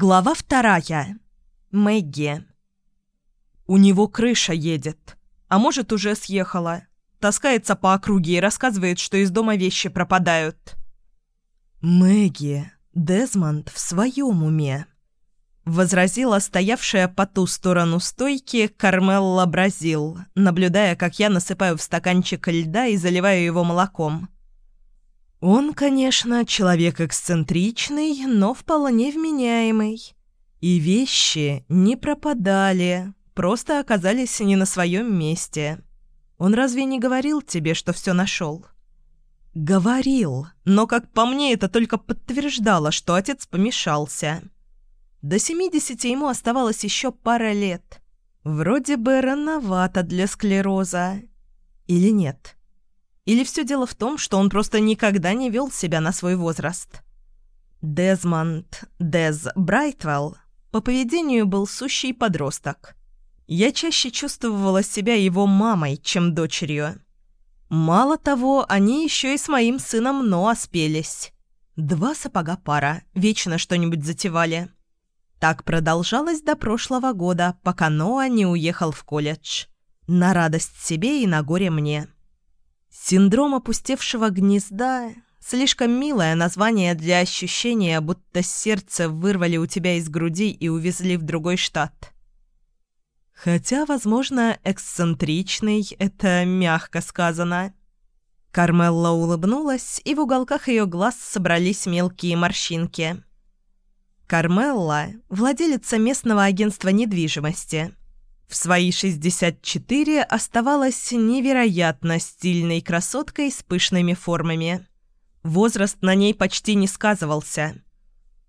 Глава вторая. Мэгги. У него крыша едет. А может, уже съехала. Таскается по округе и рассказывает, что из дома вещи пропадают. «Мэгги, Дезмонд в своем уме», — возразила стоявшая по ту сторону стойки Кармелла Бразил, наблюдая, как я насыпаю в стаканчик льда и заливаю его молоком. Он, конечно, человек эксцентричный, но вполне вменяемый. И вещи не пропадали, просто оказались не на своем месте. Он разве не говорил тебе, что все нашел? Говорил, но, как по мне, это только подтверждало, что отец помешался. До семидесяти ему оставалось еще пара лет. Вроде бы рановато для склероза. Или нет? Или все дело в том, что он просто никогда не вел себя на свой возраст? Дезмонд Дез Брайтвелл по поведению был сущий подросток. Я чаще чувствовала себя его мамой, чем дочерью. Мало того, они еще и с моим сыном Ноа спелись. Два сапога пара, вечно что-нибудь затевали. Так продолжалось до прошлого года, пока Ноа не уехал в колледж. На радость себе и на горе мне. Синдром опустевшего гнезда – слишком милое название для ощущения, будто сердце вырвали у тебя из груди и увезли в другой штат. Хотя, возможно, эксцентричный – это мягко сказано. Кармелла улыбнулась, и в уголках ее глаз собрались мелкие морщинки. Кармелла – владелица местного агентства недвижимости – в свои 64 оставалась невероятно стильной красоткой с пышными формами. Возраст на ней почти не сказывался.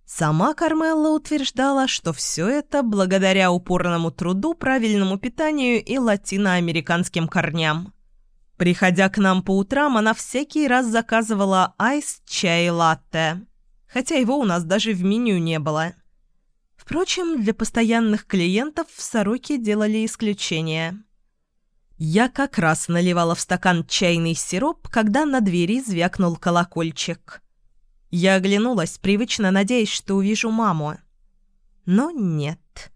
Сама Кармелла утверждала, что все это благодаря упорному труду, правильному питанию и латиноамериканским корням. Приходя к нам по утрам, она всякий раз заказывала айс чай латте, хотя его у нас даже в меню не было – Впрочем, для постоянных клиентов в «Сороке» делали исключение. Я как раз наливала в стакан чайный сироп, когда на двери звякнул колокольчик. Я оглянулась, привычно надеясь, что увижу маму. Но нет.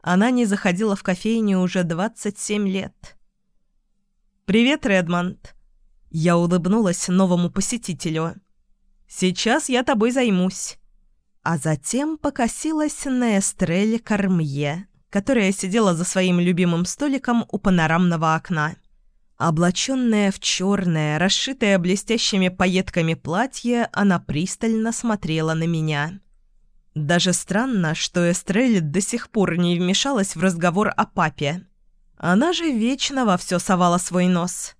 Она не заходила в кофейню уже 27 лет. «Привет, Редмонд!» Я улыбнулась новому посетителю. «Сейчас я тобой займусь» а затем покосилась на Эстрель Кормье, которая сидела за своим любимым столиком у панорамного окна. Облаченная в черное, расшитое блестящими пайетками платье, она пристально смотрела на меня. Даже странно, что Эстрель до сих пор не вмешалась в разговор о папе. Она же вечно во все совала свой нос.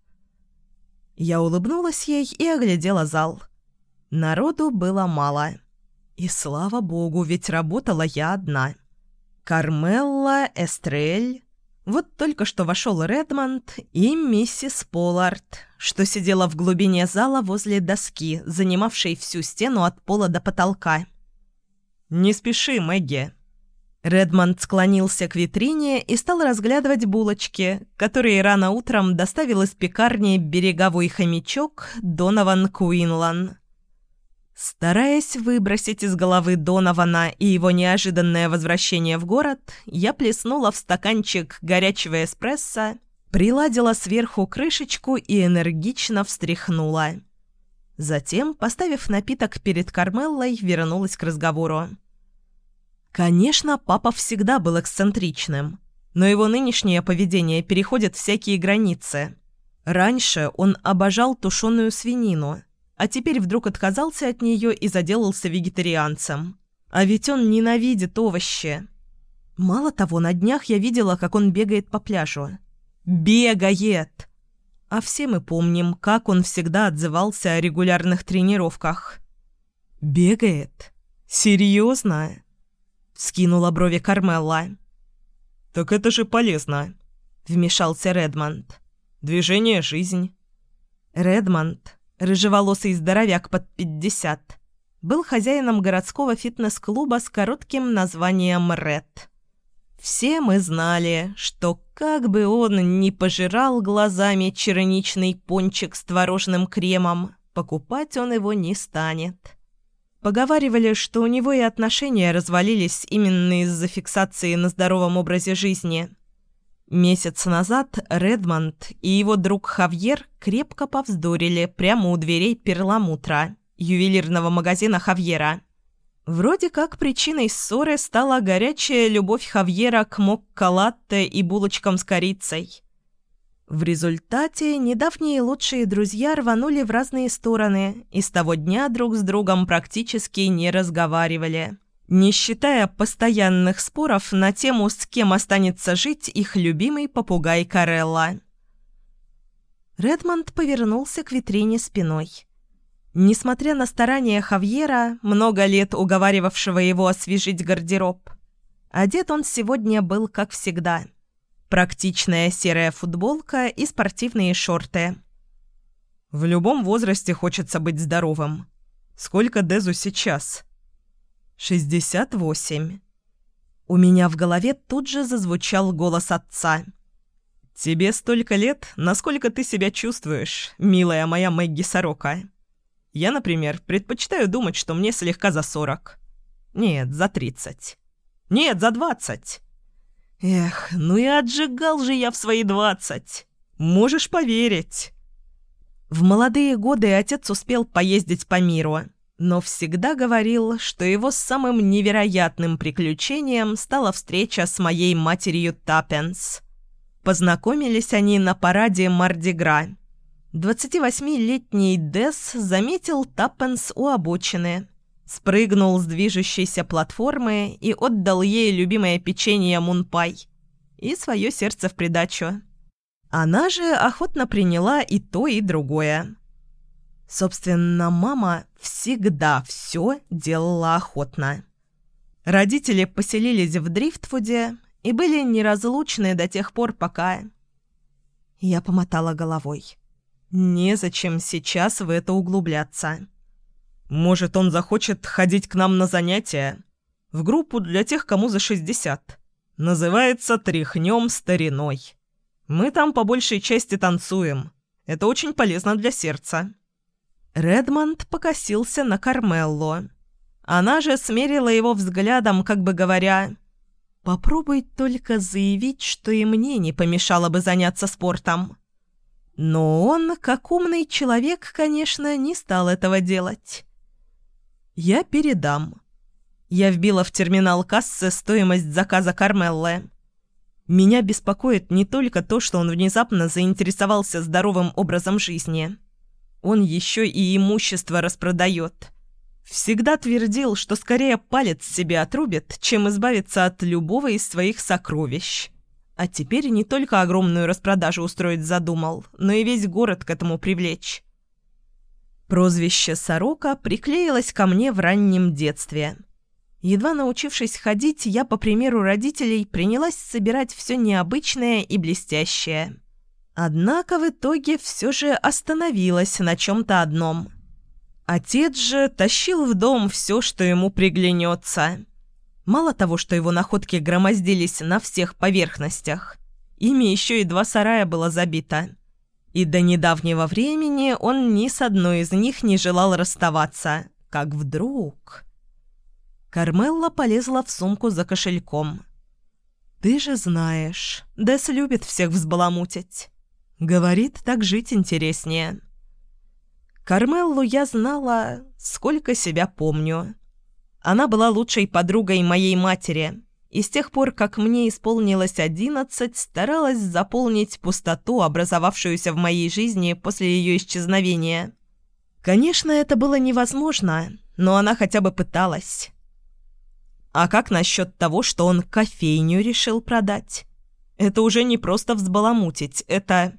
Я улыбнулась ей и оглядела зал. Народу было мало. И слава богу, ведь работала я одна. Кармелла, Эстрель... Вот только что вошел Редмонд и миссис Поллард, что сидела в глубине зала возле доски, занимавшей всю стену от пола до потолка. «Не спеши, Мэгги». Редмонд склонился к витрине и стал разглядывать булочки, которые рано утром доставил из пекарни береговой хомячок Донован Куинлан. Стараясь выбросить из головы Донована и его неожиданное возвращение в город, я плеснула в стаканчик горячего эспрессо, приладила сверху крышечку и энергично встряхнула. Затем, поставив напиток перед Кармеллой, вернулась к разговору. Конечно, папа всегда был эксцентричным, но его нынешнее поведение переходит всякие границы. Раньше он обожал тушеную свинину – а теперь вдруг отказался от нее и заделался вегетарианцем. А ведь он ненавидит овощи. Мало того, на днях я видела, как он бегает по пляжу. Бегает! А все мы помним, как он всегда отзывался о регулярных тренировках. «Бегает? Серьезно?» — скинула брови Кармелла. «Так это же полезно», — вмешался Редмонд. «Движение — жизнь». Редмонд, рыжеволосый здоровяк под пятьдесят, был хозяином городского фитнес-клуба с коротким названием «Ред». Все мы знали, что как бы он ни пожирал глазами черничный пончик с творожным кремом, покупать он его не станет. Поговаривали, что у него и отношения развалились именно из-за фиксации на здоровом образе жизни. Месяц назад Редмонд и его друг Хавьер крепко повздорили прямо у дверей перламутра, ювелирного магазина Хавьера. Вроде как причиной ссоры стала горячая любовь Хавьера к мокко-латте и булочкам с корицей. В результате недавние лучшие друзья рванули в разные стороны и с того дня друг с другом практически не разговаривали, не считая постоянных споров на тему, с кем останется жить их любимый попугай Карелла. Редмонд повернулся к витрине спиной. Несмотря на старания Хавьера, много лет уговаривавшего его освежить гардероб, одет он сегодня был как всегда. Практичная серая футболка и спортивные шорты. В любом возрасте хочется быть здоровым. Сколько Дезу сейчас? Шестьдесят восемь. У меня в голове тут же зазвучал голос отца. «Тебе столько лет, насколько ты себя чувствуешь, милая моя Мэгги Сорока?» Я, например, предпочитаю думать, что мне слегка за сорок. Нет, за тридцать. Нет, за двадцать. Эх, ну и отжигал же я в свои двадцать. Можешь поверить. В молодые годы отец успел поездить по миру, но всегда говорил, что его самым невероятным приключением стала встреча с моей матерью Таппенс. Познакомились они на параде Мардигра – 28-летний Дес заметил Таппенс у обочины, спрыгнул с движущейся платформы и отдал ей любимое печенье Мунпай и свое сердце в придачу. Она же охотно приняла и то, и другое. Собственно, мама всегда все делала охотно. Родители поселились в Дрифтфуде и были неразлучны до тех пор, пока... Я помотала головой. Незачем сейчас в это углубляться. Может, он захочет ходить к нам на занятия? В группу для тех, кому за 60. Называется «Тряхнем стариной». Мы там по большей части танцуем. Это очень полезно для сердца». Редмонд покосился на Кармелло. Она же смерила его взглядом, как бы говоря, «Попробуй только заявить, что и мне не помешало бы заняться спортом». Но он, как умный человек, конечно, не стал этого делать. «Я передам». Я вбила в терминал кассы стоимость заказа Кармеллы. Меня беспокоит не только то, что он внезапно заинтересовался здоровым образом жизни. Он еще и имущество распродает. Всегда твердил, что скорее палец себе отрубит, чем избавиться от любого из своих сокровищ. А теперь не только огромную распродажу устроить задумал, но и весь город к этому привлечь. Прозвище «Сорока» приклеилось ко мне в раннем детстве. Едва научившись ходить, я, по примеру родителей, принялась собирать все необычное и блестящее. Однако в итоге все же остановилась на чем-то одном. Отец же тащил в дом все, что ему приглянется – Мало того, что его находки громоздились на всех поверхностях, ими еще и два сарая было забито. И до недавнего времени он ни с одной из них не желал расставаться, как вдруг... Кармелла полезла в сумку за кошельком. «Ты же знаешь, Дес любит всех взбаламутить. Говорит, так жить интереснее». Кармеллу я знала, сколько себя помню. Она была лучшей подругой моей матери, и с тех пор, как мне исполнилось одиннадцать, старалась заполнить пустоту, образовавшуюся в моей жизни после ее исчезновения. Конечно, это было невозможно, но она хотя бы пыталась. А как насчет того, что он кофейню решил продать? Это уже не просто взбаламутить, это...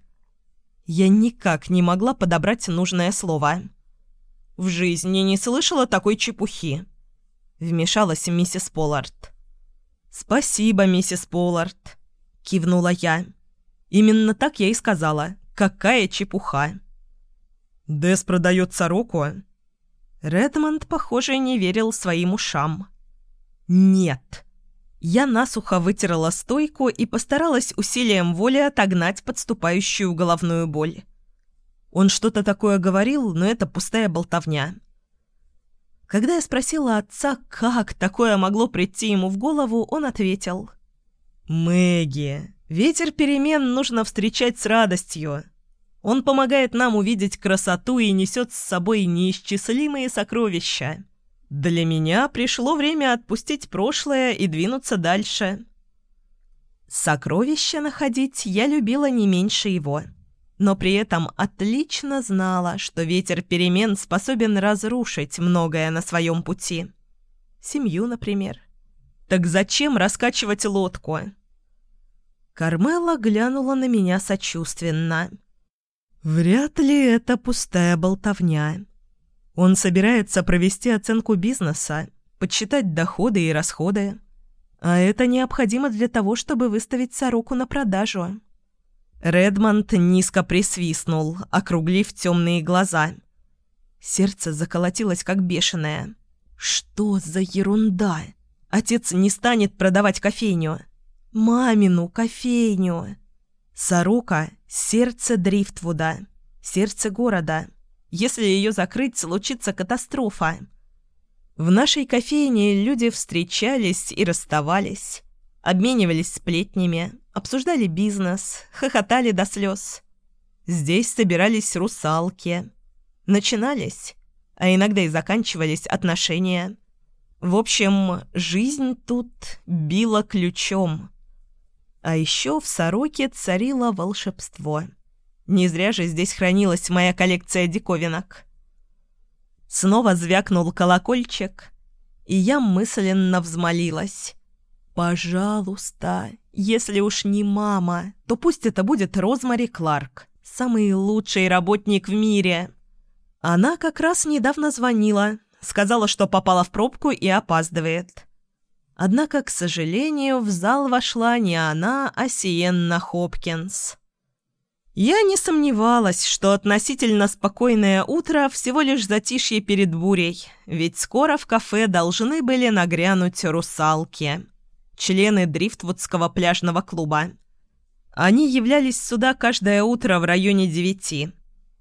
Я никак не могла подобрать нужное слово. В жизни не слышала такой чепухи. — вмешалась миссис Поллард. «Спасибо, миссис Поллард», — кивнула я. «Именно так я и сказала. Какая чепуха!» «Дэс продает сороку?» Редмонд, похоже, не верил своим ушам. «Нет». Я насухо вытерла стойку и постаралась усилием воли отогнать подступающую головную боль. Он что-то такое говорил, но это пустая болтовня. Когда я спросила отца, как такое могло прийти ему в голову, он ответил. «Мэгги, ветер перемен нужно встречать с радостью. Он помогает нам увидеть красоту и несет с собой неисчислимые сокровища. Для меня пришло время отпустить прошлое и двинуться дальше». Сокровища находить я любила не меньше его но при этом отлично знала, что ветер перемен способен разрушить многое на своем пути. Семью, например. Так зачем раскачивать лодку? Кармела глянула на меня сочувственно. Вряд ли это пустая болтовня. Он собирается провести оценку бизнеса, подсчитать доходы и расходы. А это необходимо для того, чтобы выставить сороку на продажу. Редмонд низко присвистнул, округлив темные глаза. Сердце заколотилось, как бешеное. «Что за ерунда? Отец не станет продавать кофейню. Мамину кофейню!» Сорока — сердце Дрифтвуда, сердце города. Если ее закрыть, случится катастрофа. В нашей кофейне люди встречались и расставались, обменивались сплетнями, обсуждали бизнес, хохотали до слез. Здесь собирались русалки. Начинались, а иногда и заканчивались отношения. В общем, жизнь тут била ключом. А еще в Сороке царило волшебство. Не зря же здесь хранилась моя коллекция диковинок. Снова звякнул колокольчик, и я мысленно взмолилась. «Пожалуйста, если уж не мама, то пусть это будет Розмари Кларк, самый лучший работник в мире». Она как раз недавно звонила, сказала, что попала в пробку и опаздывает. Однако, к сожалению, в зал вошла не она, а Сиенна Хопкинс. Я не сомневалась, что относительно спокойное утро всего лишь затишье перед бурей, ведь скоро в кафе должны были нагрянуть русалки члены Дрифтвудского пляжного клуба. Они являлись сюда каждое утро в районе девяти.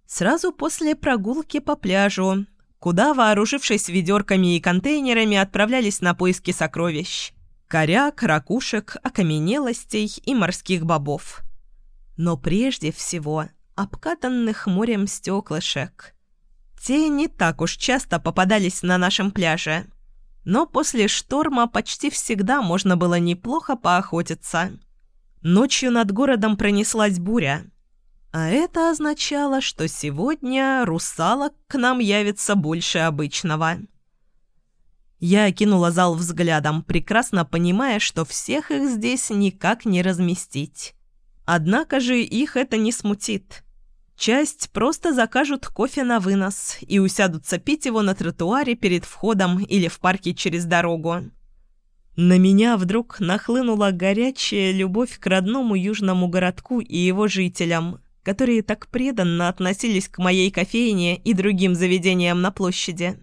Сразу после прогулки по пляжу, куда, вооружившись ведерками и контейнерами, отправлялись на поиски сокровищ. Коряк, ракушек, окаменелостей и морских бобов. Но прежде всего обкатанных морем стеклышек. Те не так уж часто попадались на нашем пляже – но после шторма почти всегда можно было неплохо поохотиться. Ночью над городом пронеслась буря. А это означало, что сегодня русалок к нам явится больше обычного. Я окинула зал взглядом, прекрасно понимая, что всех их здесь никак не разместить. Однако же их это не смутит. Часть просто закажут кофе на вынос и усядутся пить его на тротуаре перед входом или в парке через дорогу. На меня вдруг нахлынула горячая любовь к родному южному городку и его жителям, которые так преданно относились к моей кофейне и другим заведениям на площади.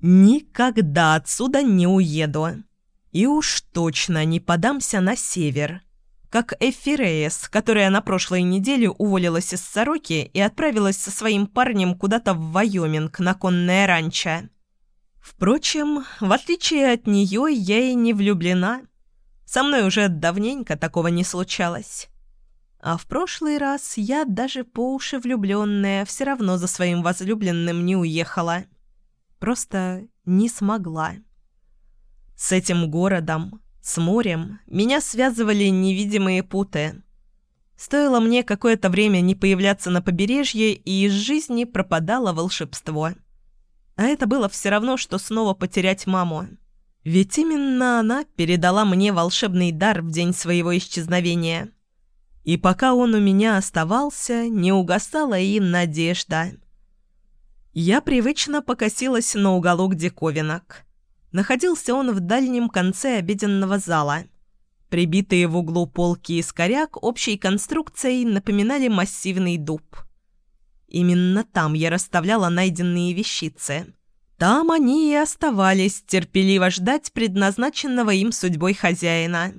Никогда отсюда не уеду. И уж точно не подамся на север – как Эффи Рейес, которая на прошлой неделе уволилась из Сороки и отправилась со своим парнем куда-то в Вайоминг на конное ранчо. Впрочем, в отличие от нее, я и не влюблена. Со мной уже давненько такого не случалось. А в прошлый раз я даже по уши влюбленная все равно за своим возлюбленным не уехала. Просто не смогла. С этим городом, с морем меня связывали невидимые путы. Стоило мне какое-то время не появляться на побережье, и из жизни пропадало волшебство. А это было все равно, что снова потерять маму. Ведь именно она передала мне волшебный дар в день своего исчезновения. И пока он у меня оставался, не угасала и надежда. Я привычно покосилась на уголок диковинок. Находился он в дальнем конце обеденного зала. Прибитые в углу полки из коряк общей конструкцией напоминали массивный дуб. Именно там я расставляла найденные вещицы. Там они и оставались терпеливо ждать предназначенного им судьбой хозяина.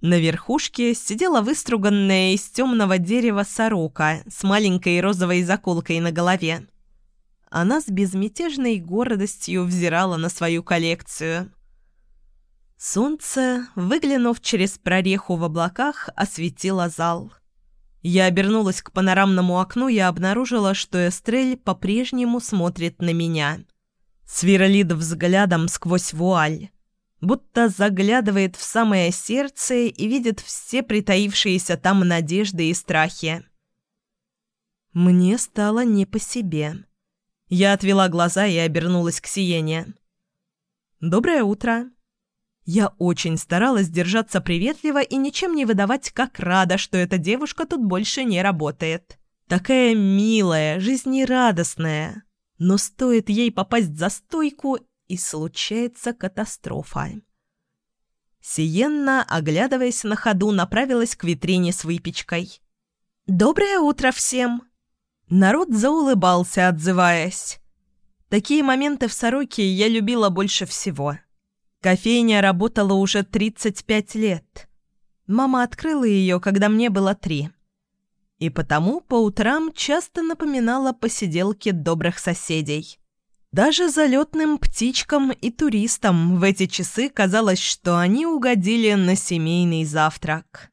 На верхушке сидела выструганная из темного дерева сорока с маленькой розовой заколкой на голове. Она с безмятежной гордостью взирала на свою коллекцию. Солнце, выглянув через прореху в облаках, осветило зал. Я обернулась к панорамному окну и обнаружила, что Эстрель по-прежнему смотрит на меня. Сверлит взглядом сквозь вуаль будто заглядывает в самое сердце и видит все притаившиеся там надежды и страхи. Мне стало не по себе. Я отвела глаза и обернулась к Сиене. «Доброе утро!» Я очень старалась держаться приветливо и ничем не выдавать, как рада, что эта девушка тут больше не работает. Такая милая, жизнерадостная. Но стоит ей попасть за стойку, и случается катастрофа. Сиенна, оглядываясь на ходу, направилась к витрине с выпечкой. «Доброе утро всем!» Народ заулыбался, отзываясь. Такие моменты в «Сороке» я любила больше всего. Кофейня работала уже 35 лет. Мама открыла ее, когда мне было три. И потому по утрам часто напоминала посиделки добрых соседей. Даже залетным птичкам и туристам в эти часы казалось, что они угодили на семейный завтрак.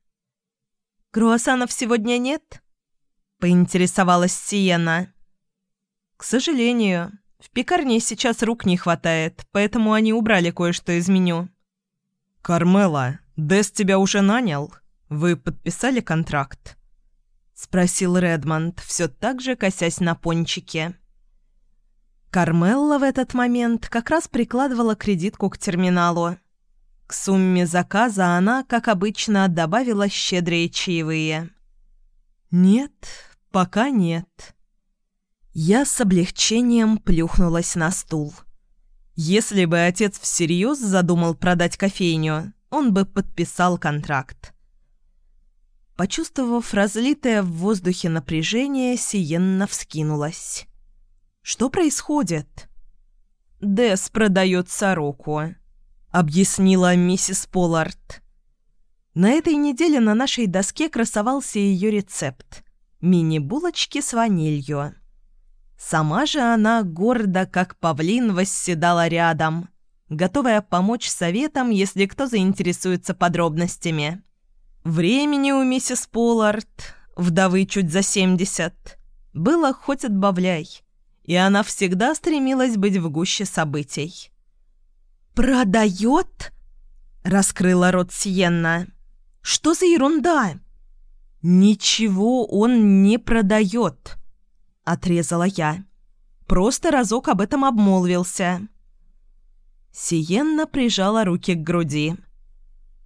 «Круассанов сегодня нет?» – поинтересовалась Сиена. «К сожалению, в пекарне сейчас рук не хватает, поэтому они убрали кое-что из меню». «Кармела, Дэс тебя уже нанял? Вы подписали контракт?» – спросил Редмонд, все так же косясь на пончике. Кармелла в этот момент как раз прикладывала кредитку к терминалу. К сумме заказа она, как обычно, добавила щедрые чаевые. «Нет, пока нет». Я с облегчением плюхнулась на стул. Если бы отец всерьез задумал продать кофейню, он бы подписал контракт. Почувствовав разлитое в воздухе напряжение, Сиенна вскинулась. Что происходит?» «Дэс продает сороку», — объяснила миссис Поллард. На этой неделе на нашей доске красовался ее рецепт – мини-булочки с ванилью. Сама же она гордо, как павлин, восседала рядом, готовая помочь советам, если кто заинтересуется подробностями. Времени у миссис Поллард, вдовы чуть за семьдесят, было хоть отбавляй – и она всегда стремилась быть в гуще событий. «Продает?» — раскрыла рот Сиенна. «Что за ерунда?» «Ничего он не продает», — отрезала я. «Просто разок об этом обмолвился». Сиенна прижала руки к груди.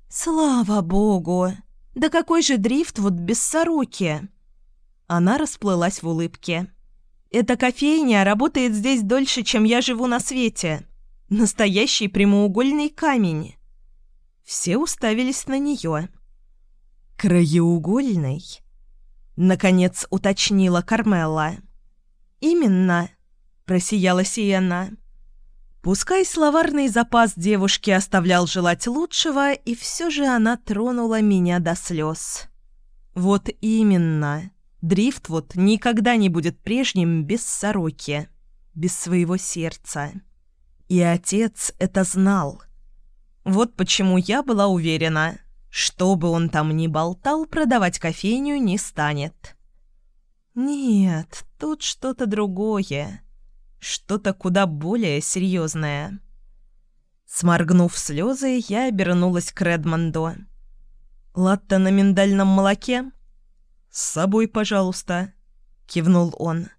«Слава богу! Да какой же дрифт вот без сороки!» Она расплылась в улыбке. Эта кофейня работает здесь дольше, чем я живу на свете. Настоящий прямоугольный камень. Все уставились на нее. «Краеугольный?» Наконец уточнила Кармелла. «Именно», — просияла Сиена. Пускай словарный запас девушки оставлял желать лучшего, и все же она тронула меня до слез. «Вот именно. Дрифтвуд никогда не будет прежним без сороки, без своего сердца. И отец это знал. Вот почему я была уверена, что бы он там ни болтал, продавать кофейню не станет. Нет, тут что-то другое. Что-то куда более серьезное. Сморгнув слезы, я обернулась к Редмонду. «Латте на миндальном молоке?» «С собой, пожалуйста», — кивнул он.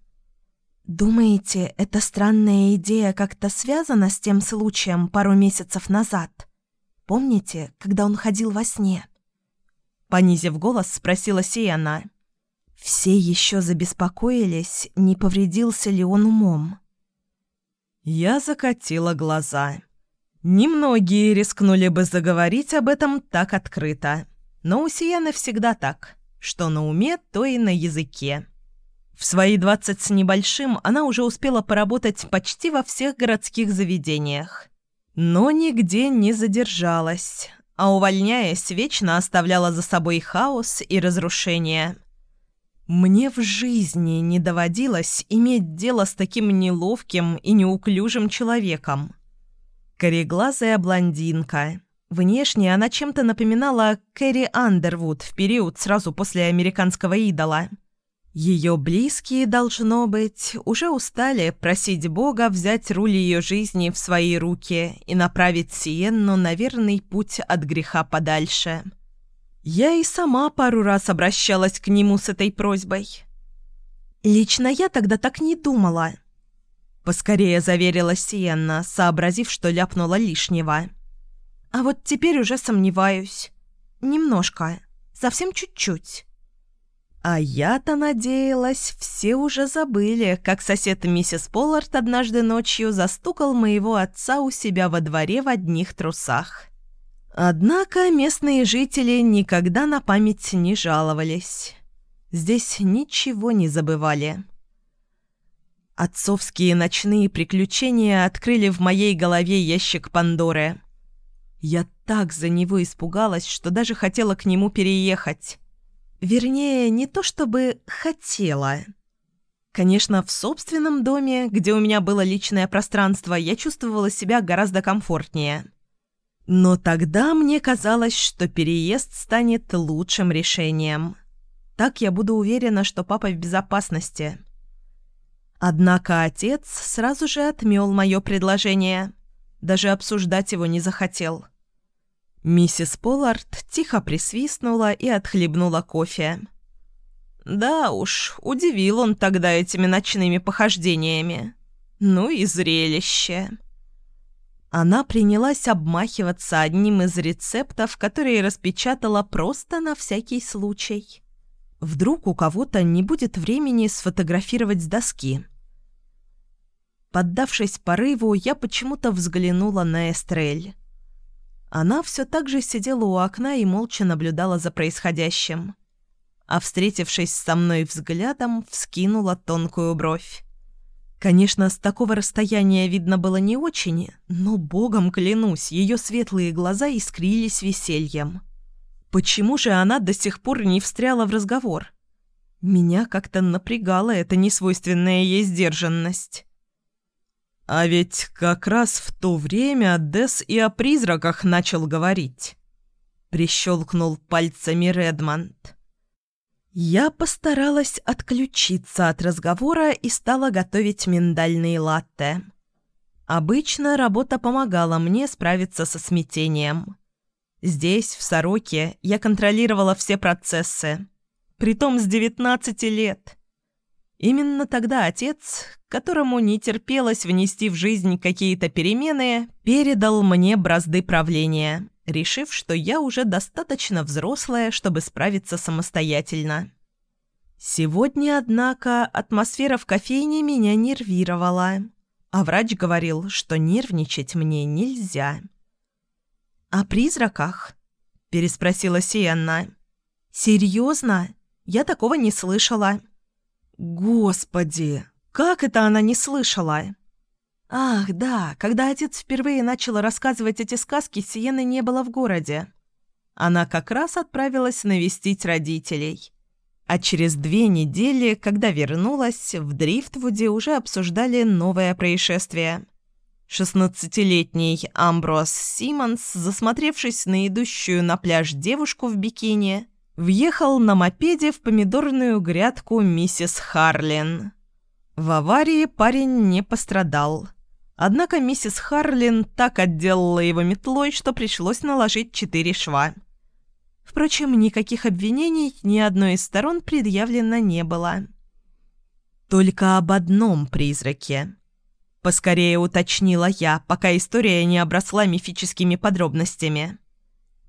«Думаете, эта странная идея как-то связана с тем случаем пару месяцев назад? Помните, когда он ходил во сне?» Понизив голос, спросила Сиена. Все еще забеспокоились, не повредился ли он умом. Я закатила глаза. Немногие рискнули бы заговорить об этом так открыто. Но у Сиены всегда так. Что на уме, то и на языке. В свои двадцать с небольшим она уже успела поработать почти во всех городских заведениях. Но нигде не задержалась, а увольняясь, вечно оставляла за собой хаос и разрушение. Мне в жизни не доводилось иметь дело с таким неловким и неуклюжим человеком. Кореглазая блондинка. Внешне она чем-то напоминала Кэрри Андервуд в период сразу после «Американского идола». Ее близкие, должно быть, уже устали просить Бога взять руль ее жизни в свои руки и направить Сиенну на верный путь от греха подальше. Я и сама пару раз обращалась к нему с этой просьбой. Лично я тогда так не думала. Поскорее заверила Сиенна, сообразив, что ляпнула лишнего. А вот теперь уже сомневаюсь. Немножко. Совсем чуть-чуть. А я-то надеялась, все уже забыли, как сосед миссис Поллард однажды ночью застукал моего отца у себя во дворе в одних трусах. Однако местные жители никогда на память не жаловались. Здесь ничего не забывали. Отцовские ночные приключения открыли в моей голове ящик Пандоры. Я так за него испугалась, что даже хотела к нему переехать. Вернее, не то чтобы хотела. Конечно, в собственном доме, где у меня было личное пространство, я чувствовала себя гораздо комфортнее. Но тогда мне казалось, что переезд станет лучшим решением. Так я буду уверена, что папа в безопасности. Однако отец сразу же отмел мое предложение. Даже обсуждать его не захотел. Миссис Поллард тихо присвистнула и отхлебнула кофе. Да уж, удивил он тогда этими ночными похождениями. Ну и зрелище. Она принялась обмахиваться одним из рецептов, которые распечатала просто на всякий случай. Вдруг у кого-то не будет времени сфотографировать с доски. Поддавшись порыву, я почему-то взглянула на Эстрель. Она все так же сидела у окна и молча наблюдала за происходящим. А встретившись со мной взглядом, вскинула тонкую бровь. Конечно, с такого расстояния видно было не очень, но, богом клянусь, ее светлые глаза искрились весельем. Почему же она до сих пор не встряла в разговор? Меня как-то напрягала эта несвойственная ей сдержанность. А ведь как раз в то время Дес и о призраках начал говорить. Прищелкнул пальцами Редмонд. Я постаралась отключиться от разговора и стала готовить миндальные латте. Обычно работа помогала мне справиться со смятением. Здесь, в Сороке, я контролировала все процессы. Притом с 19 лет. Именно тогда отец, которому не терпелось внести в жизнь какие-то перемены, передал мне бразды правления, решив, что я уже достаточно взрослая, чтобы справиться самостоятельно. Сегодня, однако, атмосфера в кофейне меня нервировала, а врач говорил, что нервничать мне нельзя. «О призраках?» – переспросила Сиенна. «Серьезно? Я такого не слышала». «Господи, как это она не слышала?» «Ах, да, когда отец впервые начал рассказывать эти сказки, Сиены не было в городе. Она как раз отправилась навестить родителей. А через две недели, когда вернулась, в Дрифтвуде уже обсуждали новое происшествие. Шестнадцатилетний Амброс Симмонс, засмотревшись на идущую на пляж девушку в бикини, въехал на мопеде в помидорную грядку миссис Харлин. В аварии парень не пострадал. Однако миссис Харлин так отделала его метлой, что пришлось наложить четыре шва. Впрочем, никаких обвинений ни одной из сторон предъявлено не было. Только об одном призраке. Поскорее уточнила я, пока история не обросла мифическими подробностями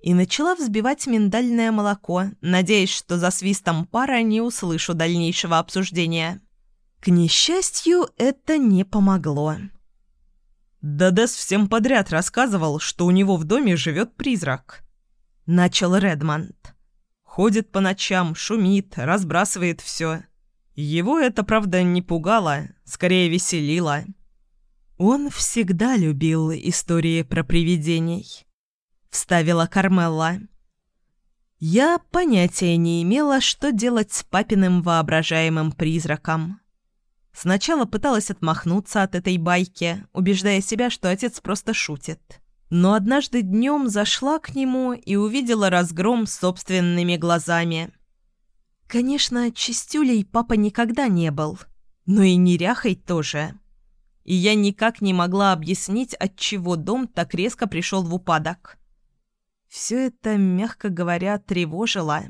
и начала взбивать миндальное молоко, надеясь, что за свистом пара не услышу дальнейшего обсуждения. К несчастью, это не помогло. «Дадес всем подряд рассказывал, что у него в доме живет призрак», — начал Редмонд. «Ходит по ночам, шумит, разбрасывает все. Его это, правда, не пугало, скорее веселило». Он всегда любил истории про привидений. — вставила Кармелла. Я понятия не имела, что делать с папиным воображаемым призраком. Сначала пыталась отмахнуться от этой байки, убеждая себя, что отец просто шутит. Но однажды днем зашла к нему и увидела разгром собственными глазами. Конечно, чистюлей папа никогда не был, но и неряхой тоже. И я никак не могла объяснить, отчего дом так резко пришел в упадок. Все это, мягко говоря, тревожило.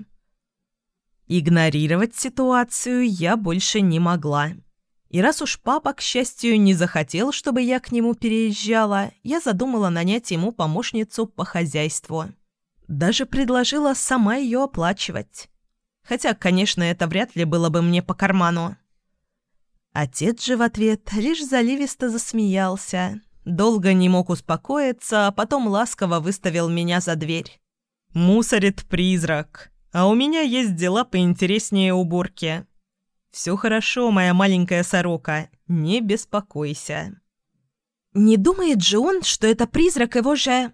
Игнорировать ситуацию я больше не могла. И раз уж папа, к счастью, не захотел, чтобы я к нему переезжала, я задумала нанять ему помощницу по хозяйству. Даже предложила сама ее оплачивать. Хотя, конечно, это вряд ли было бы мне по карману. Отец же в ответ лишь заливисто засмеялся, долго не мог успокоиться, а потом ласково выставил меня за дверь. «Мусорит призрак, а у меня есть дела поинтереснее уборки. Все хорошо, моя маленькая сорока, не беспокойся». «Не думает же он, что это призрак его же...»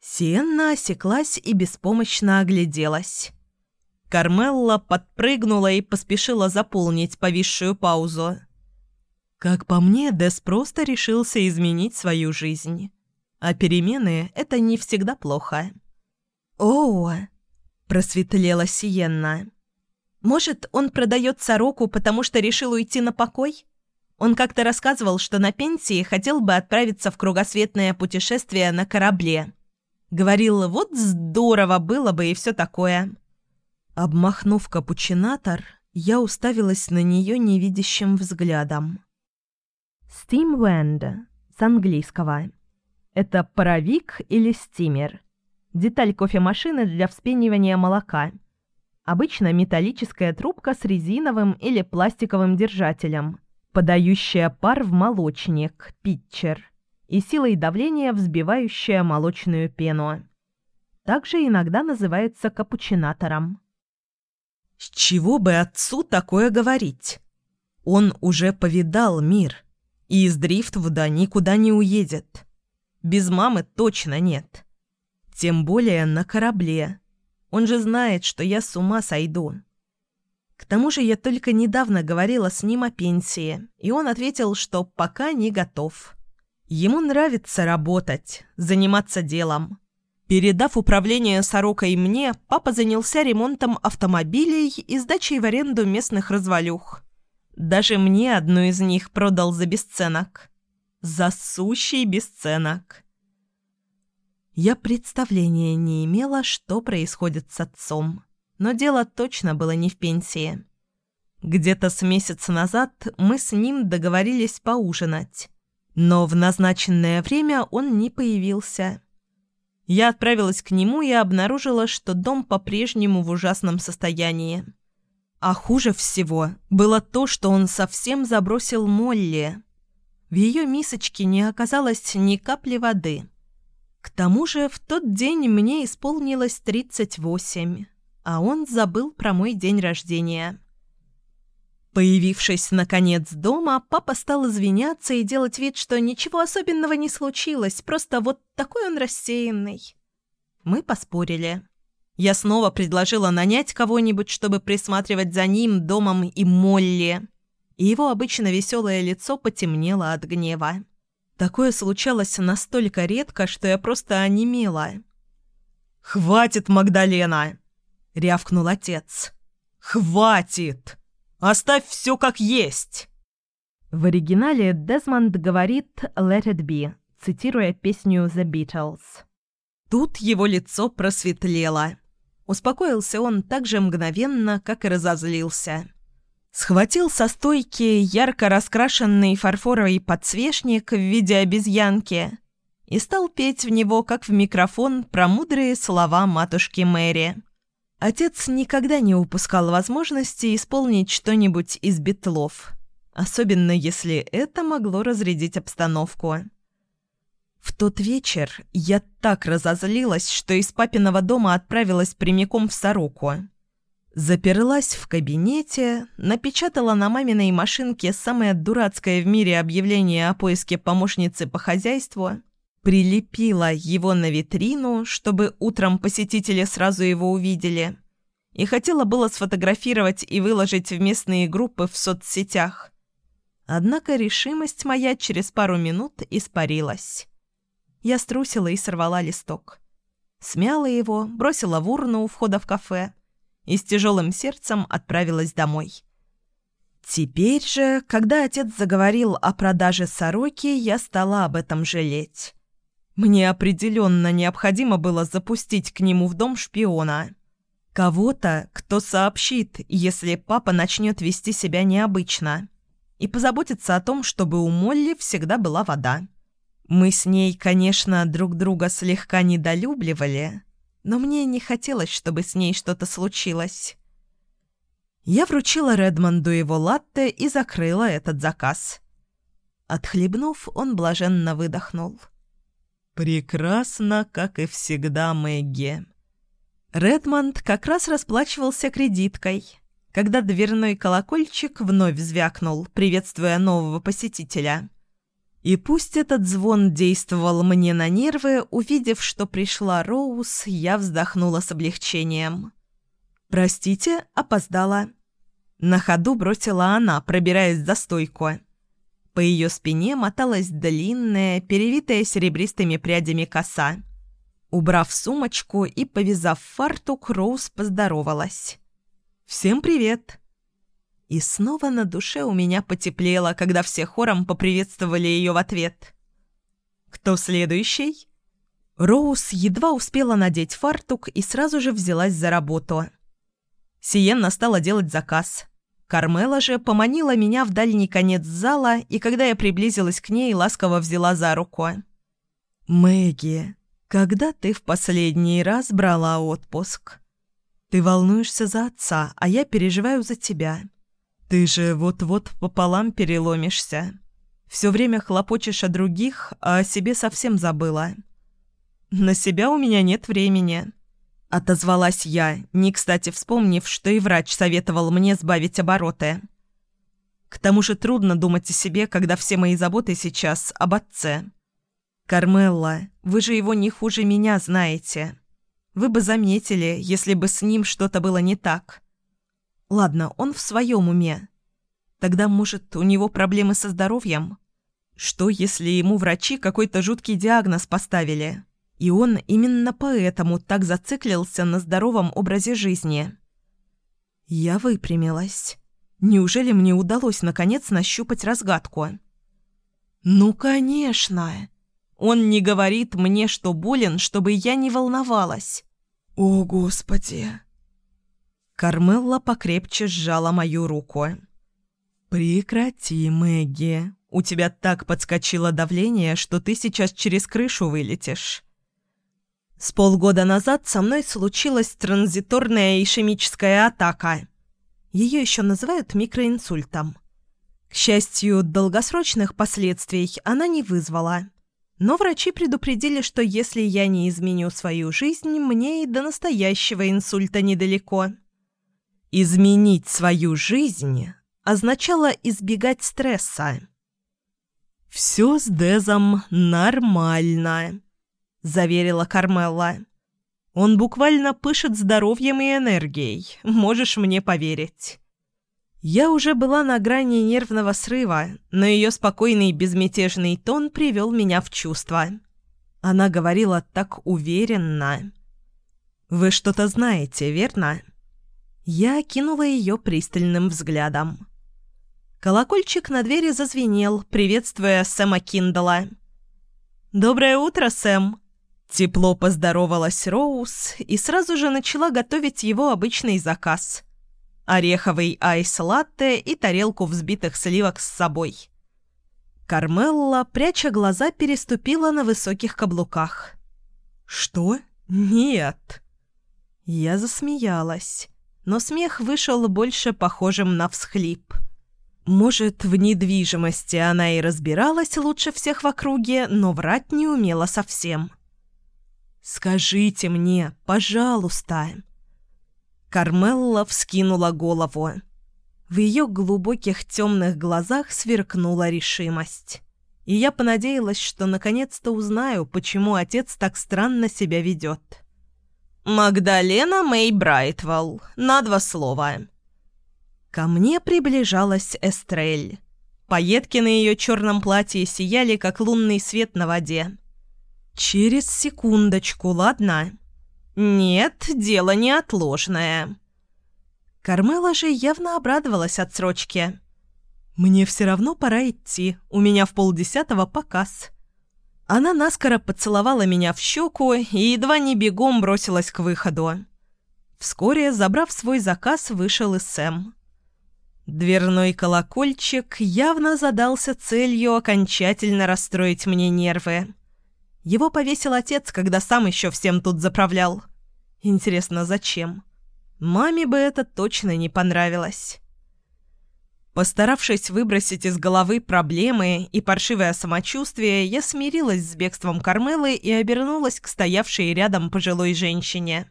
Сиенна осеклась и беспомощно огляделась. Кармелла подпрыгнула и поспешила заполнить повисшую паузу. Как по мне, Дес просто решился изменить свою жизнь. А перемены — это не всегда плохо. «О!» — просветлела Сиенна. «Может, он продает сороку, потому что решил уйти на покой? Он как-то рассказывал, что на пенсии хотел бы отправиться в кругосветное путешествие на корабле. Говорил, вот здорово было бы и все такое». Обмахнув капучинатор, я уставилась на нее невидящим взглядом. Steam Wind с английского. Это паровик или стимер. Деталь кофемашины для вспенивания молока. Обычно металлическая трубка с резиновым или пластиковым держателем, подающая пар в молочник, питчер, и силой давления взбивающая молочную пену. Также иногда называется капучинатором. С чего бы отцу такое говорить? Он уже повидал мир, и из Дрифтвуда никуда не уедет. Без мамы точно нет. Тем более на корабле. Он же знает, что я с ума сойду. К тому же я только недавно говорила с ним о пенсии, и он ответил, что пока не готов. Ему нравится работать, заниматься делом. Передав управление «Сорокой» мне, папа занялся ремонтом автомобилей и сдачей в аренду местных развалюх. Даже мне одну из них продал за бесценок. За сущий бесценок. Я представления не имела, что происходит с отцом. Но дело точно было не в пенсии. Где-то с месяца назад мы с ним договорились поужинать. Но в назначенное время он не появился. Я отправилась к нему и обнаружила, что дом по-прежнему в ужасном состоянии. А хуже всего было то, что он совсем забросил Молли. В ее мисочке не оказалось ни капли воды. К тому же в тот день мне исполнилось 38, а он забыл про мой день рождения. Появившись, наконец, дома, папа стал извиняться и делать вид, что ничего особенного не случилось, просто вот такой он рассеянный. Мы поспорили. Я снова предложила нанять кого-нибудь, чтобы присматривать за ним, домом и Молли. И его обычно веселое лицо потемнело от гнева. Такое случалось настолько редко, что я просто онемела. «Хватит, Магдалена!» — рявкнул отец. «Хватит! Оставь все как есть!» В оригинале Дезмонд говорит «Let it be», цитируя песню «The Beatles». Тут его лицо просветлело. Успокоился он так же мгновенно, как и разозлился. Схватил со стойки ярко раскрашенный фарфоровый подсвечник в виде обезьянки и стал петь в него, как в микрофон, про мудрые слова матушки Мэри. Отец никогда не упускал возможности исполнить что-нибудь из битлов, особенно если это могло разрядить обстановку. В тот вечер я так разозлилась, что из папиного дома отправилась прямиком в Сороку. Заперлась в кабинете, напечатала на маминой машинке самое дурацкое в мире объявление о поиске помощницы по хозяйству, прилепила его на витрину, чтобы утром посетители сразу его увидели, и хотела было сфотографировать и выложить в местные группы в соцсетях. Однако решимость моя через пару минут испарилась. Я струсила и сорвала листок. Смяла его, бросила в урну у входа в кафе и с тяжелым сердцем отправилась домой. Теперь же, когда отец заговорил о продаже сороки, я стала об этом жалеть. Мне определенно необходимо было запустить к нему в дом шпиона. Кого-то, кто сообщит, если папа начнет вести себя необычно. И позаботиться о том, чтобы у Молли всегда была вода. Мы с ней, конечно, друг друга слегка недолюбливали, но мне не хотелось, чтобы с ней что-то случилось. Я вручила Редмонду его латте и закрыла этот заказ. Отхлебнув, он блаженно выдохнул. «Прекрасно, как и всегда, Мэгги». Редмонд как раз расплачивался кредиткой, когда дверной колокольчик вновь звякнул, приветствуя нового посетителя. И пусть этот звон действовал мне на нервы, увидев, что пришла Роуз, я вздохнула с облегчением. «Простите, опоздала». На ходу бросила она, пробираясь за стойку. По ее спине моталась длинная, перевитая серебристыми прядями коса. Убрав сумочку и повязав фартук, Роуз поздоровалась. «Всем привет!» И снова на душе у меня потеплело, когда все хором поприветствовали ее в ответ. «Кто следующий?» Роуз едва успела надеть фартук и сразу же взялась за работу. Сиенна стала делать заказ. Кармела же поманила меня в дальний конец зала, и когда я приблизилась к ней, ласково взяла за руку. «Мэгги, когда ты в последний раз брала отпуск? Ты волнуешься за отца, а я переживаю за тебя. Ты же вот-вот пополам переломишься. Все время хлопочешь о других, а о себе совсем забыла. На себя у меня нет времени». Отозвалась я, не кстати вспомнив, что и врач советовал мне сбавить обороты. К тому же трудно думать о себе, когда все мои заботы сейчас об отце. «Кармелла, вы же его не хуже меня знаете. Вы бы заметили, если бы с ним что-то было не так. Ладно, он в своем уме. Тогда, может, у него проблемы со здоровьем? Что, если ему врачи какой-то жуткий диагноз поставили?» И он именно поэтому так зациклился на здоровом образе жизни. Я выпрямилась. Неужели мне удалось наконец нащупать разгадку? «Ну, конечно!» Он не говорит мне, что болен, чтобы я не волновалась. «О, Господи!» Кармелла покрепче сжала мою руку. «Прекрати, Мэгги. У тебя так подскочило давление, что ты сейчас через крышу вылетишь. С полгода назад со мной случилась транзиторная ишемическая атака. Ее еще называют микроинсультом. К счастью, долгосрочных последствий она не вызвала. Но врачи предупредили, что если я не изменю свою жизнь, мне и до настоящего инсульта недалеко. Изменить свою жизнь означало избегать стресса. «Все с Дезом нормально», – заверила Кармелла. «Он буквально пышет здоровьем и энергией, можешь мне поверить». Я уже была на грани нервного срыва, но ее спокойный безмятежный тон привел меня в чувство. Она говорила так уверенно. «Вы что-то знаете, верно?» Я кинула ее пристальным взглядом. Колокольчик на двери зазвенел, приветствуя Сэма Киндала. «Доброе утро, Сэм!» Тепло поздоровалась Роуз и сразу же начала готовить его обычный заказ. Ореховый айс-латте и тарелку взбитых сливок с собой. Кармелла, пряча глаза, переступила на высоких каблуках. «Что? Нет!» Я засмеялась, но смех вышел больше похожим на всхлип. Может, в недвижимости она и разбиралась лучше всех в округе, но врать не умела совсем. «Скажите мне, пожалуйста!» Кармелла вскинула голову. В ее глубоких темных глазах сверкнула решимость. И я понадеялась, что наконец-то узнаю, почему отец так странно себя ведет. «Магдалена Мэй Брайтвелл. На два слова». Ко мне приближалась Эстрель. Пайетки на ее черном платье сияли, как лунный свет на воде. «Через секундочку, ладно?» «Нет, дело неотложное». Кармела же явно обрадовалась отсрочке. «Мне все равно пора идти, у меня в полдесятого показ». Она наскоро поцеловала меня в щеку и едва не бегом бросилась к выходу. Вскоре, забрав свой заказ, вышел и Сэм. Дверной колокольчик явно задался целью окончательно расстроить мне нервы. Его повесил отец, когда сам еще всем тут заправлял. Интересно, зачем? Маме бы это точно не понравилось. Постаравшись выбросить из головы проблемы и паршивое самочувствие, я смирилась с бегством Кармелы и обернулась к стоявшей рядом пожилой женщине.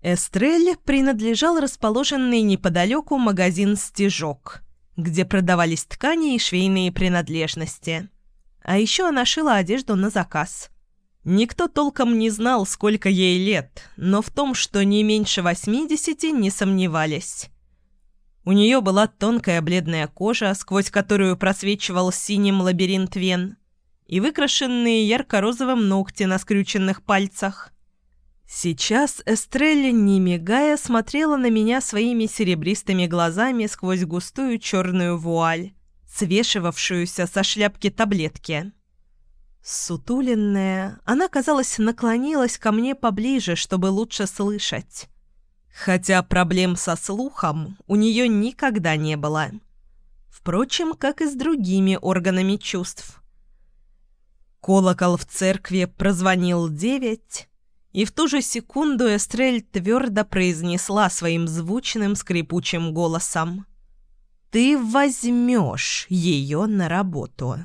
Эстрель принадлежал расположенный неподалеку магазин «Стежок», где продавались ткани и швейные принадлежности. А еще она шила одежду на заказ. Никто толком не знал, сколько ей лет, но в том, что не меньше восьмидесяти, не сомневались. У нее была тонкая бледная кожа, сквозь которую просвечивал синим лабиринт вен, и выкрашенные ярко-розовым ногти на скрюченных пальцах. Сейчас Эстрелли, не мигая, смотрела на меня своими серебристыми глазами сквозь густую черную вуаль, свешивавшуюся со шляпки таблетки. Сутуленная, она, казалось, наклонилась ко мне поближе, чтобы лучше слышать. Хотя проблем со слухом у нее никогда не было. Впрочем, как и с другими органами чувств. Колокол в церкви прозвонил девять, и в ту же секунду Эстрель твердо произнесла своим звучным скрипучим голосом. «Ты возьмешь ее на работу».